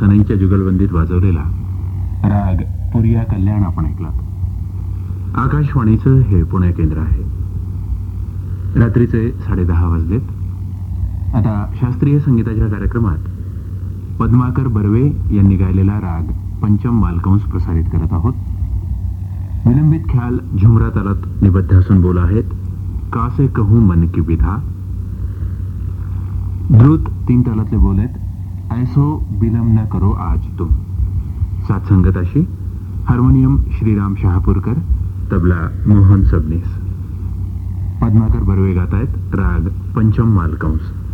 सनईच्या जुगलबंदीत वाजवलेला राग पुरिया कल्याण आपण ऐकला आकाशवाणीचं हे पुणे केंद्र आहे. रात्रीचे साडेदहा वाजलेत. आता शास्त्रीय संगीताच्या कार्यक्रमात पद्माकर बर्वे यांनी गायलेला राग पंचम मालकंस प्रसारित करत आहोत. विलंबित ख्याल झुमरा तालात निबद्ध असून बोल आहेत कासे कहू मन की विधा. द्रुत तीन तालातले बोल आहेत. ऐसो विलंब न करो आज तुम। सात संगताशी हार्मोनियम श्रीराम शहापूरकर तबला मोहन सबनीस। पद्माकर बर्वे गात आहेत राग पंचम मालकंस।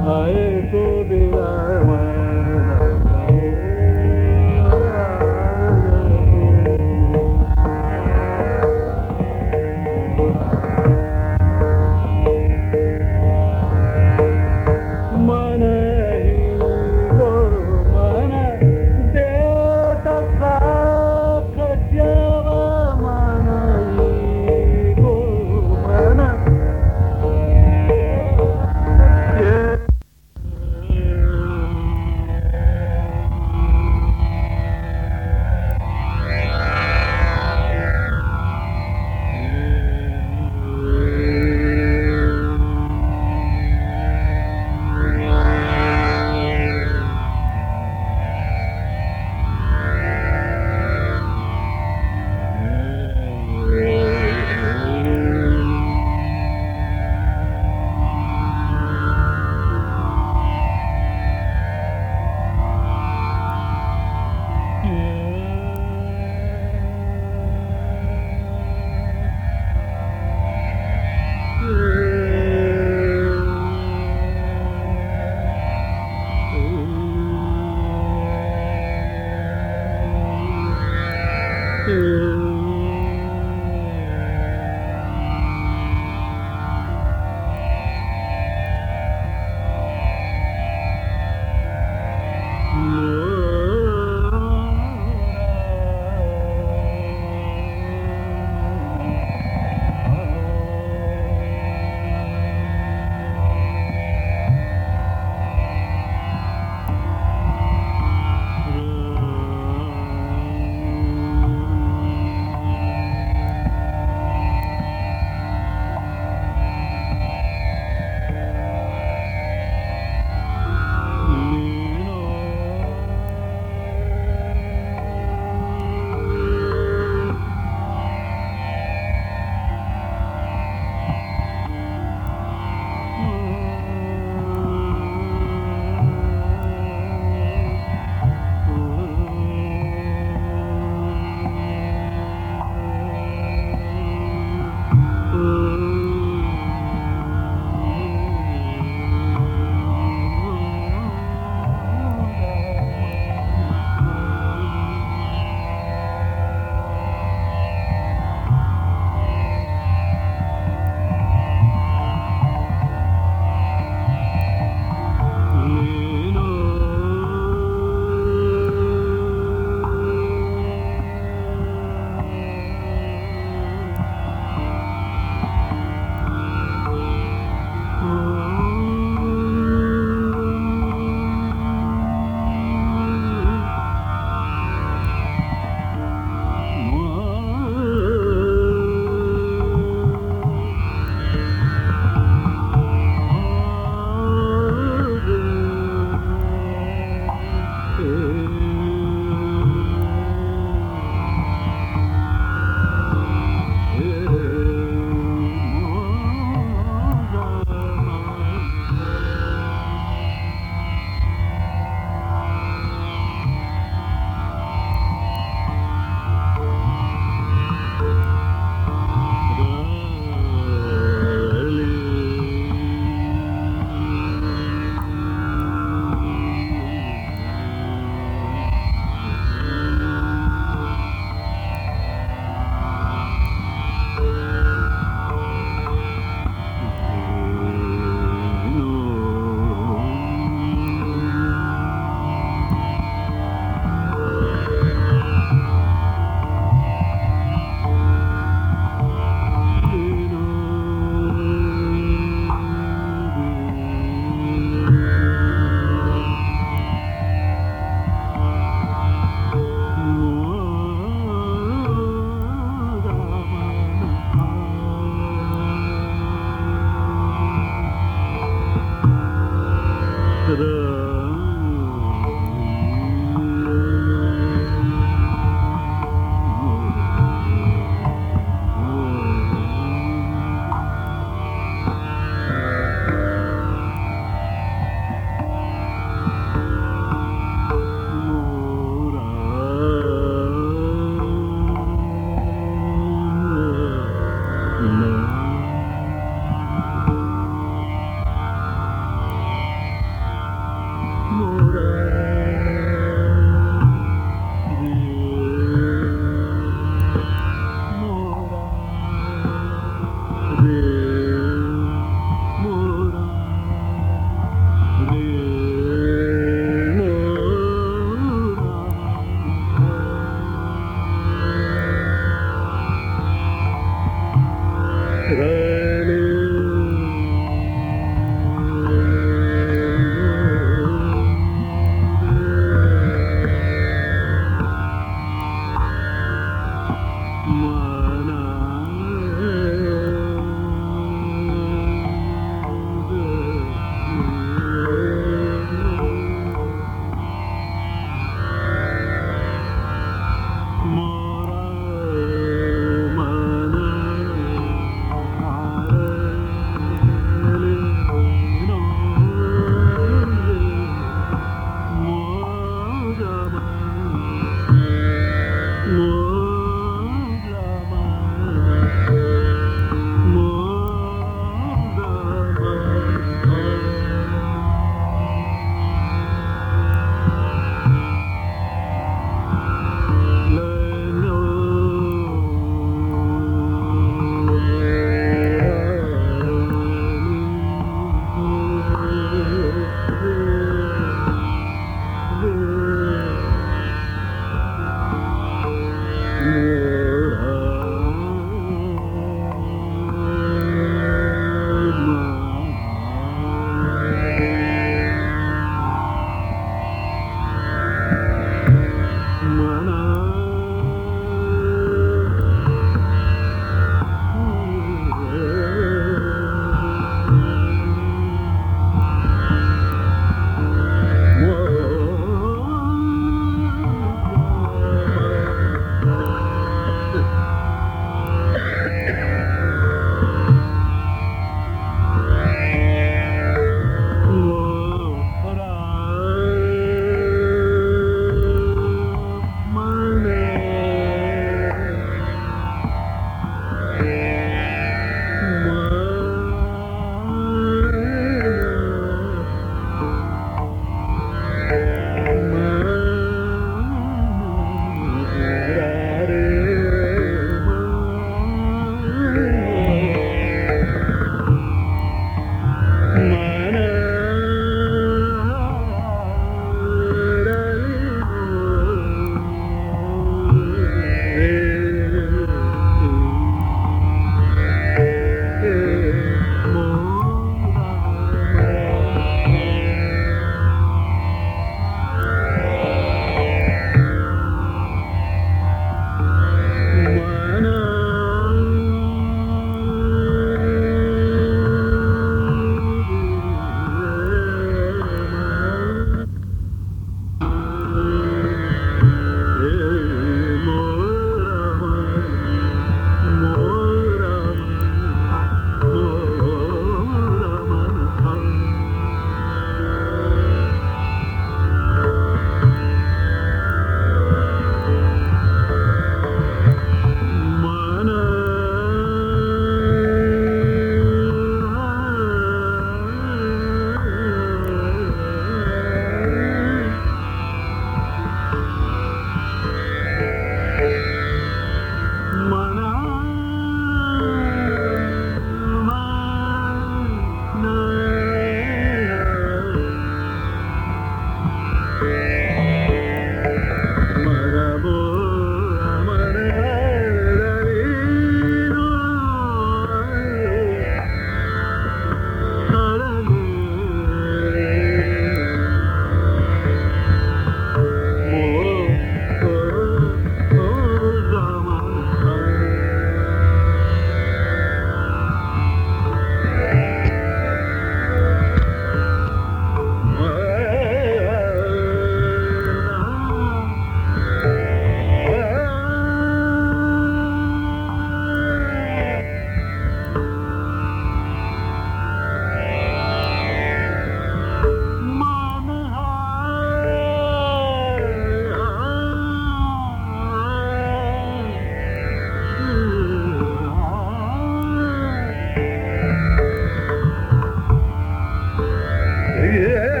月。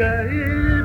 गई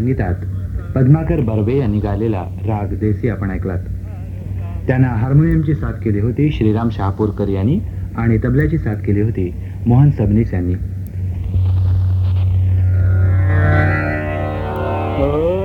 संगीतात पद्माकर बर्वे यांनी गायलेला राग देसी आपण ऐकलात. त्यांना हार्मोनियमची साथ केली होती श्रीराम शहापूरकर यांनी आणि तबल्याची साथ केली होती मोहन सबनीस यांनी. हो.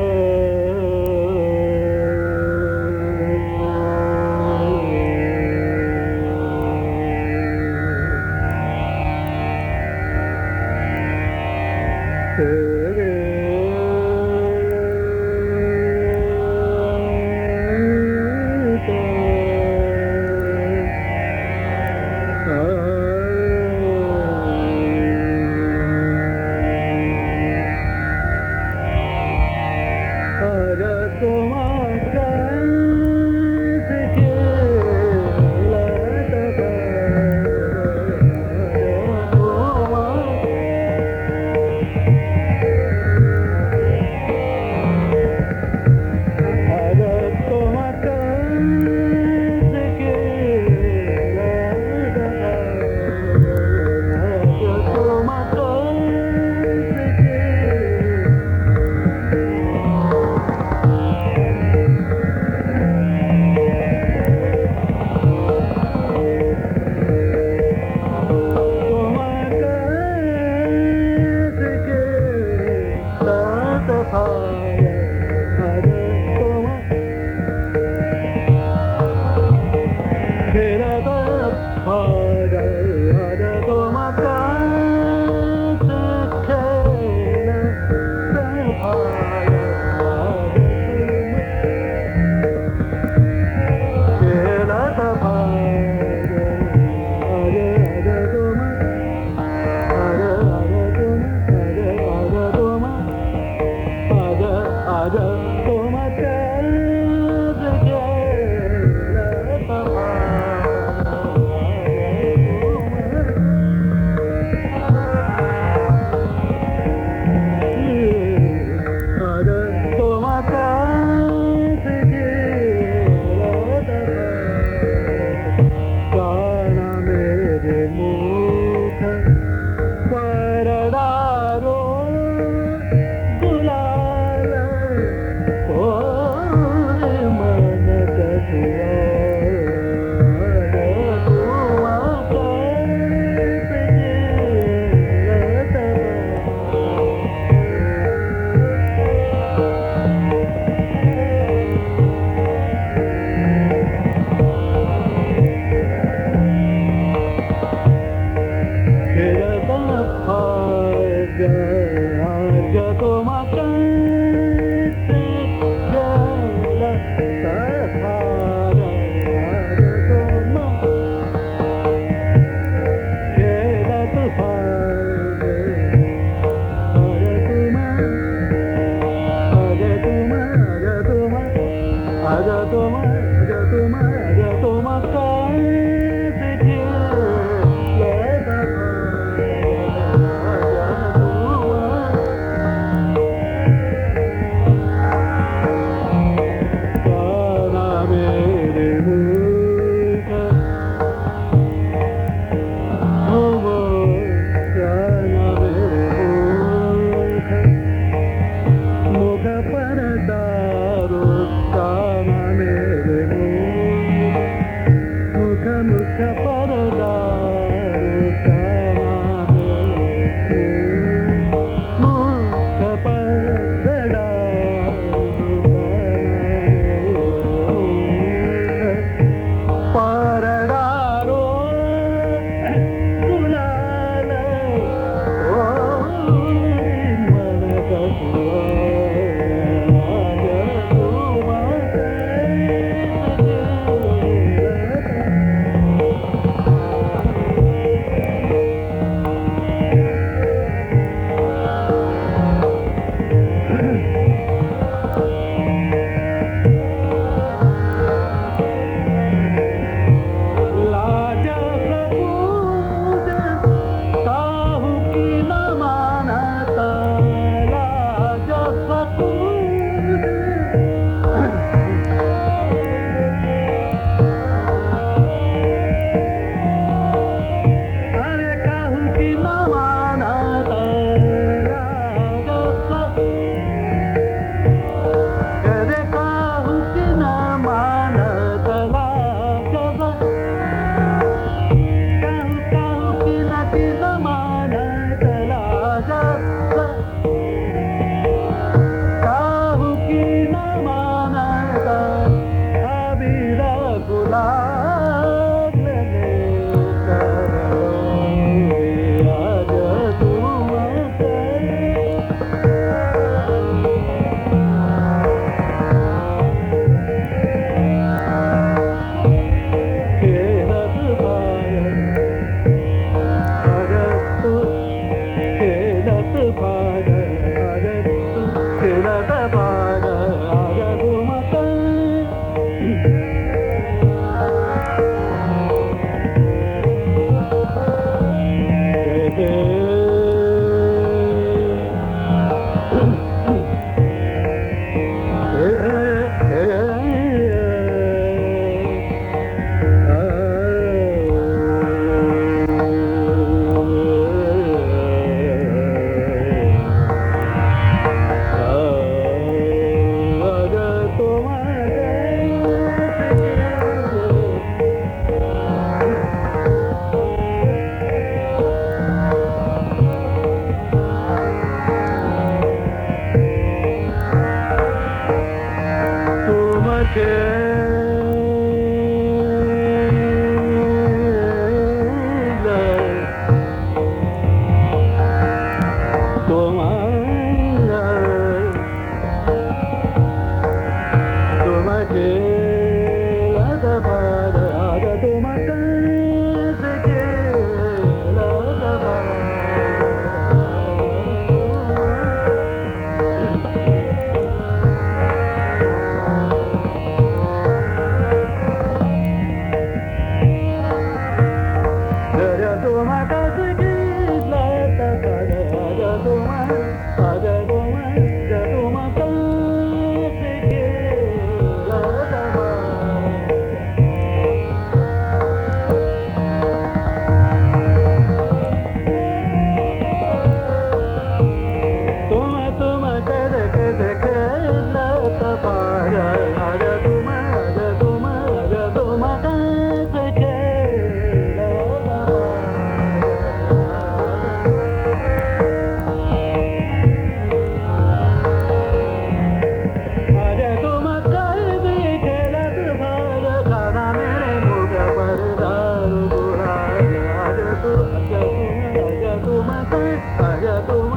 பழகும்